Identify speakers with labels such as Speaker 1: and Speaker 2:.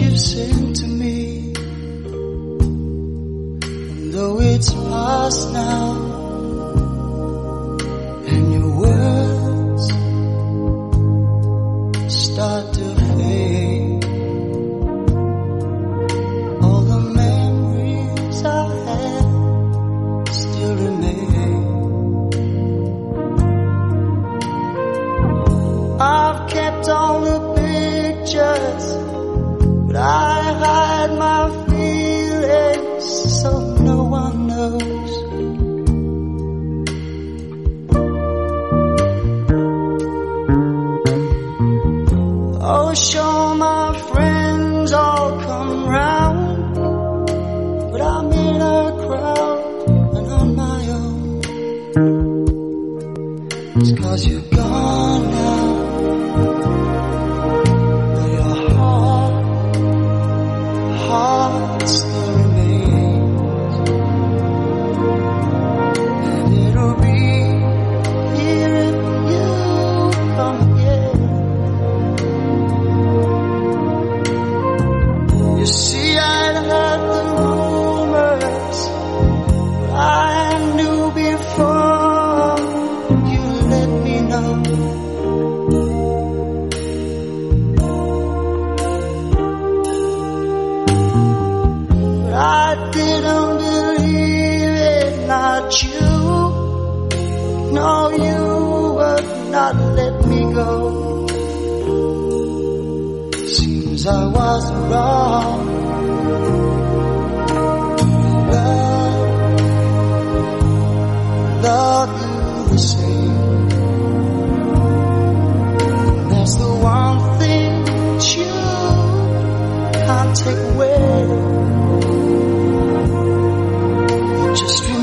Speaker 1: you've sent to me. And though it's past now, and your words start to fade, all the memories I had still remain. But I hide my feelings so no one knows. Oh, without you. No, you would not let me go. Seems I was wrong. Love, love you the same. That's the one thing that you can't take away just